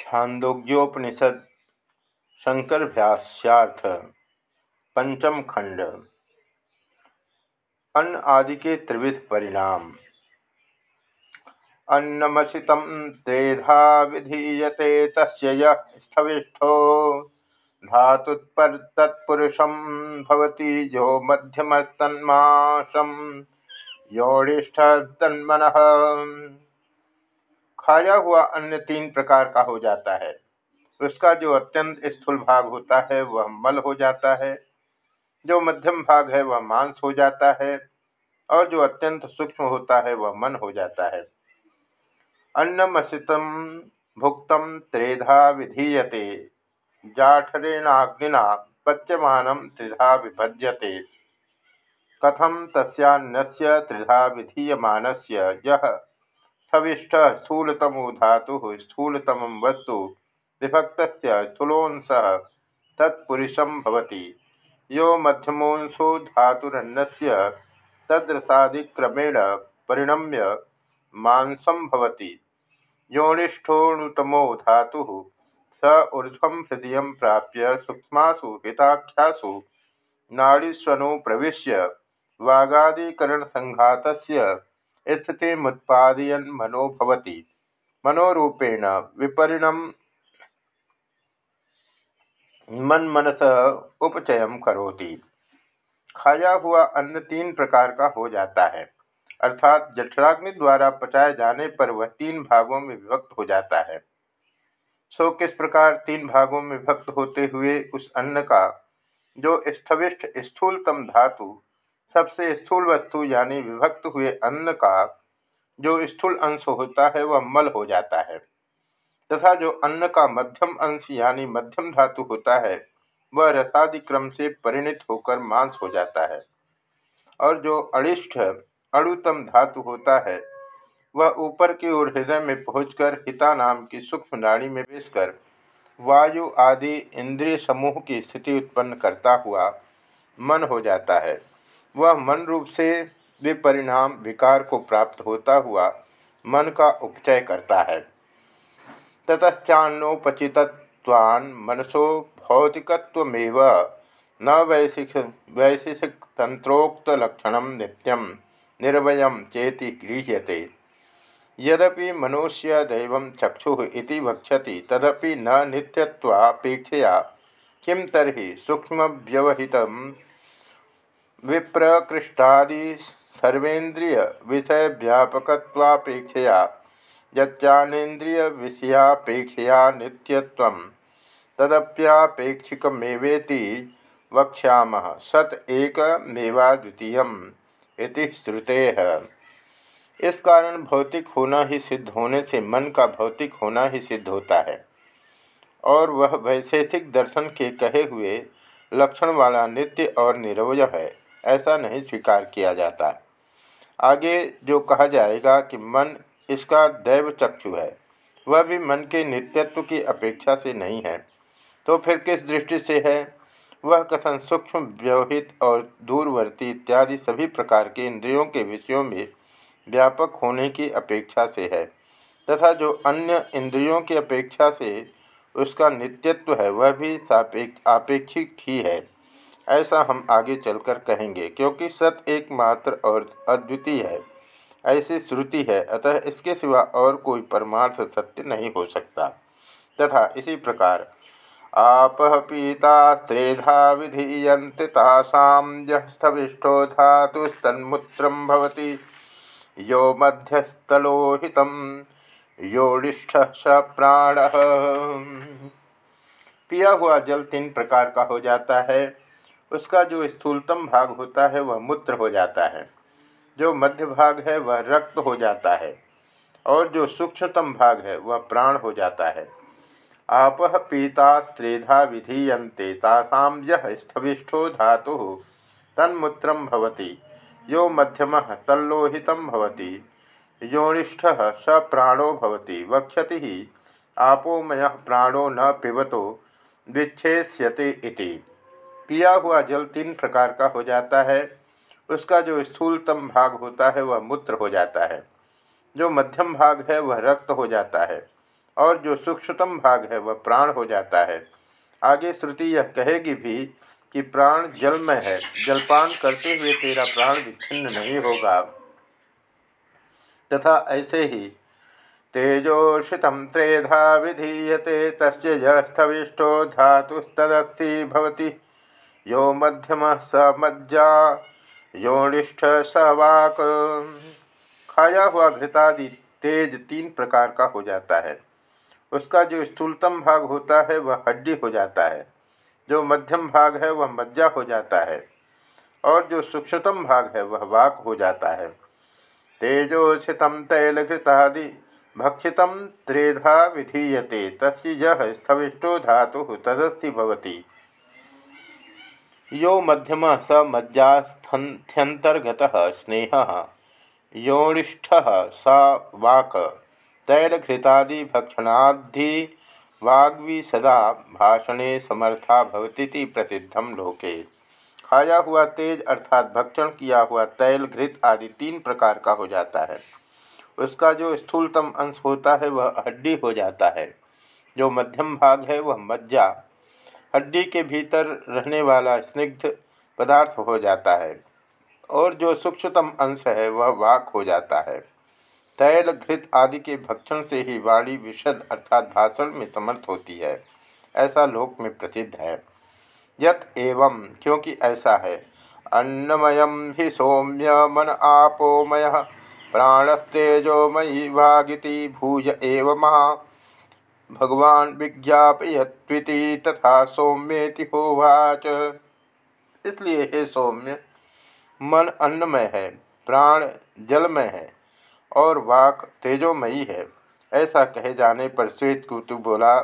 छांदोग्योपनिषद शंकर भाष्यार्थ पंचम खंड। अन्न आदि के त्रिविध परिणाम। अन्नमसित त्रेधा विधीयते तस्य स्थविष्ठो। धातुत्पर तत्पुरुषम भवति जो मध्यमस्तन्माशम योनिष्ठ तन्मन खाया हुआ अन्य तीन प्रकार का हो जाता है। उसका जो अत्यंत स्थूल भाग होता है, वह मल हो जाता है। जो मध्यम भाग है, वह मांस हो जाता है। और जो अत्यंत सूक्ष्म होता है, वह मन हो जाता है। अन्नमसितम भुक्तम त्रेधा विधीयते। जाठरेणाग्निना पच्यमान त्रिधा विभज्यते। कथम तस्यान्नस्य त्रिधा विधीयमानस्य यह सविष्ट स्थूलतमो धातु स्थूलतम वस्तु विभक्त स्थूलोंस तत्पुरुषम यो मध्यमोंशो धातुरन्नस्य तद्रसादिक्रमेण परिणम्य मांसम भवति। योनिष्ठोणुतमो धातु स ऊर्ध्व हृदय प्राप्य सूक्ष्मसु हिताख्यासु नाड़ीस्वनु प्रवेश वागादिकरण संघात स्थिति मुत्पादयन मनोभवती मनोरूपेण विपरिणम मन मनस उपचय करोति। खाया हुआ अन्न तीन प्रकार का हो जाता है। अर्थात जठराग्नि द्वारा पचाए जाने पर वह तीन भागों में विभक्त हो जाता है। सो किस प्रकार तीन भागों में विभक्त होते हुए उस अन्न का, जो स्थविष्ठ स्थूलतम धातु सबसे स्थूल वस्तु यानी विभक्त हुए अन्न का जो स्थूल अंश होता है, वह मल हो जाता है। तथा जो अन्न का मध्यम अंश यानी मध्यम धातु होता है, वह रसादि क्रम से परिणित होकर मांस हो जाता है। और जो अड़िष्ठ अड़ुतम धातु होता है, वह ऊपर की ओर हृदय में पहुंचकर हिता नाम की सूक्ष्म नाड़ी में बेचकर वायु आदि इंद्रिय समूह की स्थिति उत्पन्न करता हुआ मन हो जाता है। वह मन रूप से विपरिणाम विकार को प्राप्त होता हुआ मन का उपचय करता है। ततश्चान्नोपचितत्वान् मनसो भौतिकत्वमेव न वैशिक वैशिक तंत्रोक्तलक्षण नित्यम निर्वय चेति गृह्यते। यद्यपि मनुष्य दैव चक्षु वक्षति, तदपि न नित्यत्वापेक्षया किं तरी सूक्ष्म विप्रकृष्टादि सर्वेन्द्रिय विषय व्यापकवापेक्षया यच्चानेन्द्रिय विषयापेक्षया नित्यत्वं तदप्यापेक्षिकमेवेति सत एक मेवा द्वितीय श्रुते। है इस कारण भौतिक होना ही सिद्ध होने से मन का भौतिक होना ही सिद्ध होता है। और वह वैशेषिक दर्शन के कहे हुए लक्षण वाला नित्य और निरवय है। ऐसा नहीं स्वीकार किया जाता। आगे जो कहा जाएगा कि मन इसका दैव चक्षु है, वह भी मन के नित्यत्व की अपेक्षा से नहीं है। तो फिर किस दृष्टि से है? वह कथन सूक्ष्म, व्यवहित और दूरवर्ती इत्यादि सभी प्रकार के इंद्रियों के विषयों में व्यापक होने की अपेक्षा से है, तथा जो अन्य इंद्रियों की अपेक्षा से उसका नित्यत्व है, वह भी सापेक्ष, आपेक्षिक ही है। ऐसा हम आगे चलकर कहेंगे, क्योंकि सत एकमात्र और अद्वितीय है। ऐसी श्रुति है, अतः इसके सिवा और कोई परमार्थ सत्य नहीं हो सकता। तथा इसी प्रकार, आप पीता त्रेधा विधीयते तासास्थविष्ठो धातुस्तन्मूत्रम भवति। यो मध्यस्थलोहित योनिष्ठ स प्राण। पिया हुआ जल तीन प्रकार का हो जाता है। उसका जो स्थूलतम भाग होता है, वह मूत्र हो जाता है। जो मध्य भाग है, वह रक्त हो जाता है। और जो सूक्ष्मतम भाग है, वह प्राण हो जाता है। आप पीता स्त्रेधा विधीयते तासाम यह स्थविष्ठो धातु। तन्मूत्र भवति। यो मध्यम तल्लोहित भवति। योनिष्ठ स प्राणो भवति। वक्षति ही आपोमय प्राणो न पिबतो। विच्छेष्यते इति। पिया हुआ जल तीन प्रकार का हो जाता है। उसका जो स्थूलतम भाग होता है, वह मूत्र हो जाता है। जो मध्यम भाग है, वह रक्त हो जाता है। और जो सूक्ष्मतम भाग है, वह प्राण हो जाता है। आगे श्रुति यह कहेगी भी कि प्राण जल में है। जलपान करते हुए तेरा प्राण विच्छिन्न नहीं होगा। तथा ऐसे ही तेजोषित त्रेधा विधीयते तस्थविष्टो धातुस्तदस्थि भवति। यो मध्यम स मज्जा योनिष्ठ वाक। खाया हुआ घृतादि तेज तीन प्रकार का हो जाता है। उसका जो स्थूलतम भाग होता है, वह हड्डी हो जाता है। जो मध्यम भाग है, वह मज्जा हो जाता है। और जो सूक्ष्मतम भाग है, वह वाक हो जाता है। तेजोषित तैलघृतादि भक्षित त्रेधा विधीयते, तस्य स्थविष्टो धातु तदस्थि भवति। यो मध्यम स मज्जास्थ्यंतर्गत स्नेह। योनिष्ठ स वाक। तैलघृतादि भक्षणाधि वाग्वी सदा भाषणे समर्था भवती प्रसिद्धम लोके। खाया हुआ तेज अर्थात भक्षण, किया हुआ तैल, घृत आदि तीन प्रकार का हो जाता है। उसका जो स्थूलतम अंश होता है, वह हड्डी हो जाता है। जो मध्यम भाग है, वह मज्जा हड्डी के भीतर रहने वाला स्निग्ध पदार्थ हो जाता है और जो सूक्ष्मतम अंश है, वह वाक हो जाता है। तैल, घृत आदि के भक्षण से ही वाणी विशद अर्थात भाषण में समर्थ होती है। ऐसा लोक में प्रसिद्ध है। यत एवं, क्योंकि ऐसा है। अन्नमयम ही सौम्य मन आपोमय प्राणस्तेजोमयी वागिति भूज एव महा। भगवान विज्ञापयत्विति तथा सौम्येति होवाच। इसलिए हे सौम्य, मन अन्नमय है, प्राण जलमय है और वाक तेजोमयी है। ऐसा कहे जाने पर श्वेत कुतु बोला,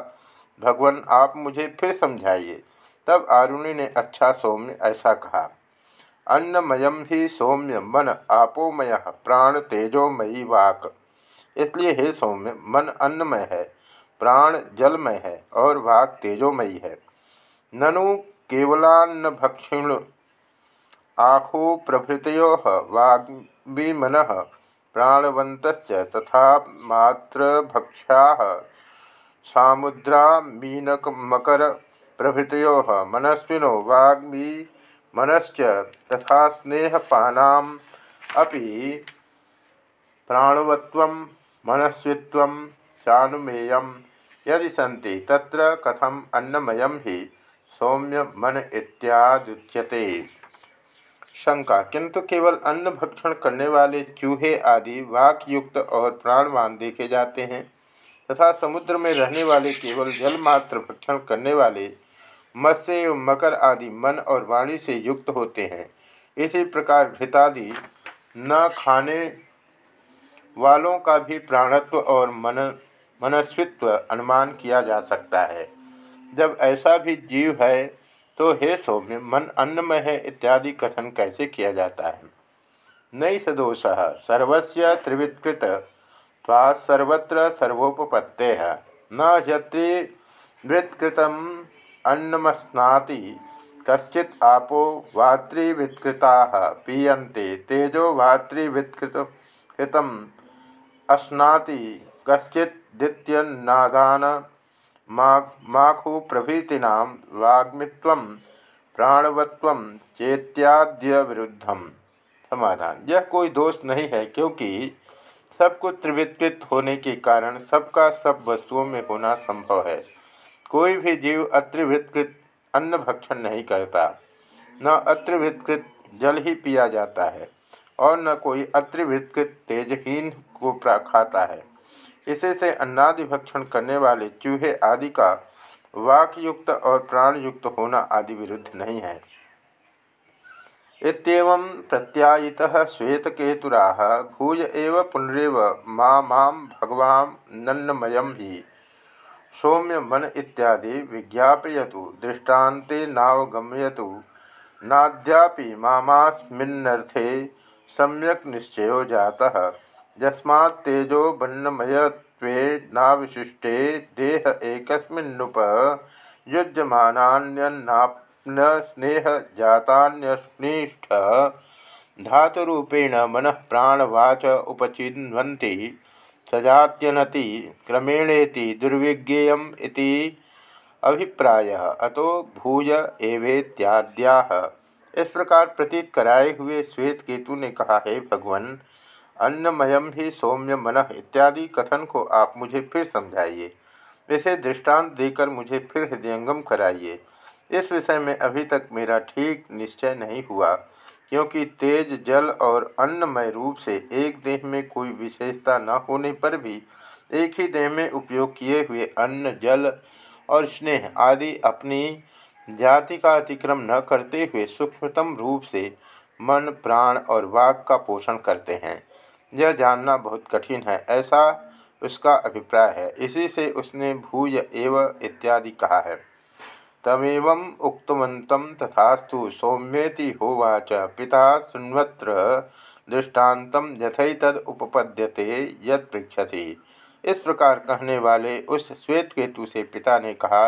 भगवान, आप मुझे फिर समझाइए। तब आरुणि ने अच्छा सौम्य, ऐसा कहा अन्नमयम ही सौम्य, मन आपोमय, प्राण तेजोमयी वाक। इसलिए हे सौम्य, मन अन्नमय है प्राण जलमय है और वाक तेजोमयी है। ननु केवलान्न भक्षिण आखो प्रभृतो वाग्विमन प्राणवंत तथा मातृभक्षा सामुद्रा मीनक मकर प्रभृतो मनस्विनो मनश्च तथा स्नेहपानाम अपि प्राणवत्व, मनस्वित्व चानुमेय यदि सन्ति तत्र कथम अन्नमयम ही सौम्य मन इत्यादुच्यते। शंका किंतु केवल अन्न भक्षण करने वाले चूहे आदि वाक युक्त और प्राणवान देखे जाते हैं, तथा समुद्र में रहने वाले केवल जल मात्र भक्षण करने वाले मत्स्य एवं मकर आदि मन और वाणी से युक्त होते हैं। इसी प्रकार घृतादि न खाने वालों का भी प्राणत्व और मन मनस्वित्व अनुमान किया जा सकता है। जब ऐसा भी जीव है तो हे सौम्य मन अन्नमय है इत्यादि कथन कैसे किया जाता है? नई सदोष, सर्वस्य त्रिवित्कृत सर्वत्र सर्वोपत्ते न यत्रिवृत्कृत अन्नमस्नाति, कश्चित आपो वातृवित्कृता पीयते तेजो वातृवित्कृत अस्नाति, कश्चित दित्यन्नादान। माखु प्रभृतीना वाग्मित्व, प्राणवत्व चेत्याद्य विरुद्धम समाधान। यह कोई दोष नहीं है, क्योंकि सब कुछ त्रिविकृत होने के कारण सबका सब वस्तुओं में होना संभव है। कोई भी जीव अत्रिवृतकृत, अन्न भक्षण नहीं करता। न अत्रिवृतकृत जल ही पिया जाता है, और न कोई अत्रिवृतकृत तेजहीन को खाता है। इसे से अन्नादि भक्षण करने वाले चूहे आदि का वाक युक्त और प्राण युक्त होना आदि विरुद्ध नहीं है। इतम प्रत्यायित श्वेतकेतुरा भूय एव पुनरव माँ भगवान नन्नमयम ही। सौम्य मन इत्यादि विज्ञापयतु, दृष्टान्ते नावगम्यतु। नाद्यापि मामास्मिन्नर्थे सम्यक निश्चयो जाता। यस्मात् तेजो बन्नमयत्वेनाविशिष्टे देह एकस्मिन्नुप स्नेह जातान्यस्निष्ठ धातुरूपेण मन प्राणवाच उपचिन्वन्ति। सजात्यनति क्रमेणेति दुर्विज्ञेयम अभिप्राय। अतो भूय एवेत्याद्या। इस प्रकार प्रतीत कराए हुए श्वेत केतु ने कहा, है भगवान अन्नमयम ही सौम्य मन इत्यादि कथन को आप मुझे फिर समझाइए। इसे दृष्टांत देकर मुझे फिर हृदयंगम कराइए। इस विषय में अभी तक मेरा ठीक निश्चय नहीं हुआ, क्योंकि तेज जल और अन्नमय रूप से एक देह में कोई विशेषता न होने पर भी एक ही देह में उपयोग किए हुए अन्न, जल और स्नेह आदि अपनी जाति का अतिक्रम न करते हुए सूक्ष्मतम रूप से मन, प्राण और वाक का पोषण करते हैं। यह जानना बहुत कठिन है, ऐसा उसका अभिप्राय है। इसी से उसने भूय एव इत्यादि कहा है। तमेव उक्तवंत तथास्तु सौम्येति होवाच। पिता सुन्वत्र दृष्टांत यथतद उपपद्यते यद इस प्रकार कहने वाले उस श्वेत केतु से पिता ने कहा,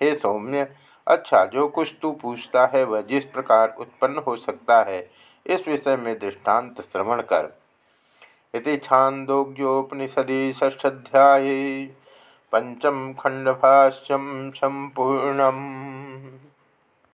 हे सौम्य अच्छा जो कुछ तू पूछता है वह जिस प्रकार उत्पन्न हो सकता है, इस विषय में दृष्टांत श्रवण कर। इति छांदोग्योपनिषदि ष्ठाध्याये पंचम खंडभाष्यम संपूर्णम